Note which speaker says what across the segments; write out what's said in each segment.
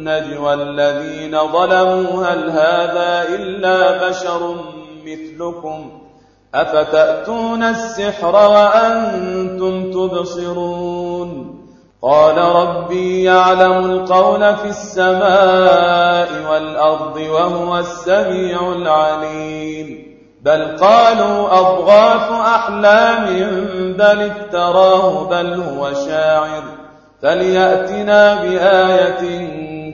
Speaker 1: النجوى الذين ظلموا هل هذا إلا بشر مثلكم؟ أفتأتون السحر وأنتم تبصرون؟ قال ربي يعلم القول في السماء والأرض وهو السميع العليم. بل قالوا أضغاث أحلام بل افتراه بل هو شاعر. فليأتنا بآية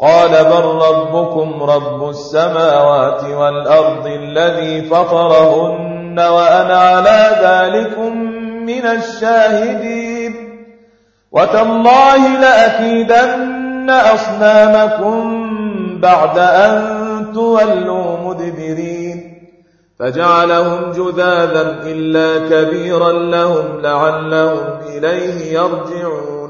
Speaker 1: قال بل ربكم رب السماوات والأرض الذي فطرهن وأنا على ذلكم من الشاهدين. وتالله لأكيدن أصنامكم بعد أن تولوا مدبرين. فجعلهم جذاذا إلا كبيرا لهم لعلهم إليه يرجعون.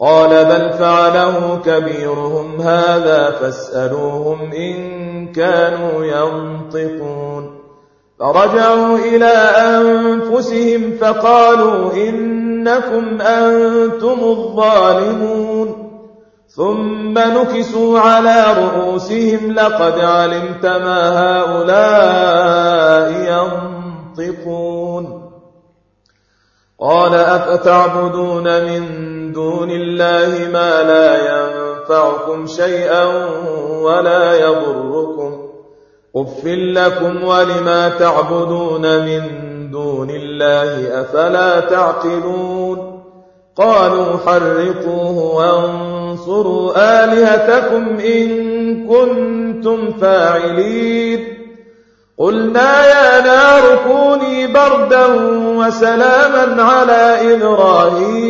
Speaker 1: قال بل فعله كبيرهم هذا فاسألوهم إن كانوا ينطقون. فرجعوا إلى أنفسهم فقالوا إنكم أنتم الظالمون. ثم نكسوا على رؤوسهم لقد علمت ما هؤلاء ينطقون. قال أفتعبدون من دون الله ما لا ينفعكم شيئا ولا يضركم. أف لكم ولما تعبدون من دون الله أفلا تعقلون. قالوا حرقوه وانصروا آلهتكم إن كنتم فاعلين. قلنا يا نار كوني بردا وسلاما على إبراهيم.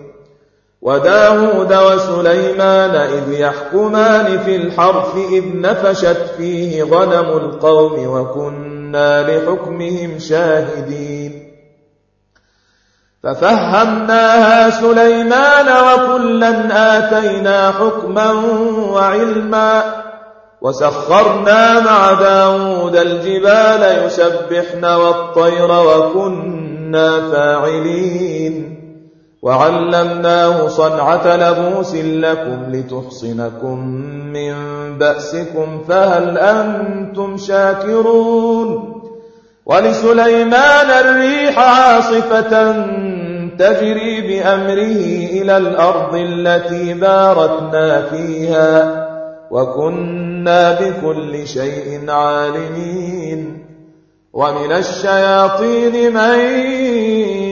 Speaker 1: وداود وسليمان إذ يحكمان في الحرف إذ نفشت فيه غنم القوم وكنا لحكمهم شاهدين. ففهمناها سليمان وكلا آتينا حكما وعلما وسخرنا مع داود الجبال يسبحن والطير وكنا فاعلين. وعلمناه صنعة لبوس لكم لتحصنكم من بأسكم فهل أنتم شاكرون؟ ولسليمان الريح عاصفة تجري بأمره إلى الأرض التي باركنا فيها وكنا بكل شيء عالمين. ومن الشياطين من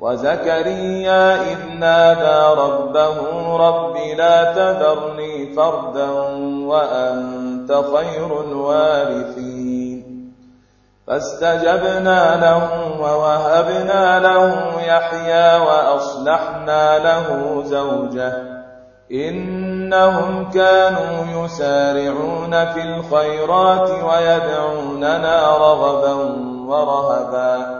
Speaker 1: وزكريا إذ نادى ربه رب لا تذرني فردا وأنت خير الوارثين. فاستجبنا له ووهبنا له يحيى وأصلحنا له زوجه. إنهم كانوا يسارعون في الخيرات ويدعوننا رغبا ورهبا.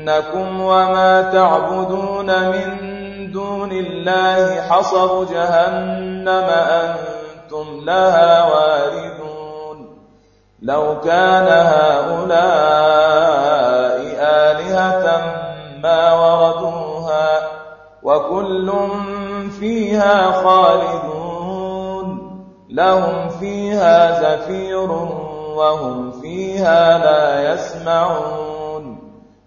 Speaker 1: إنكم وما تعبدون من دون الله حصب جهنم أنتم لها واردون. لو كان هؤلاء آلهة ما وردوها وكل فيها خالدون. لهم فيها زفير وهم فيها لا يسمعون.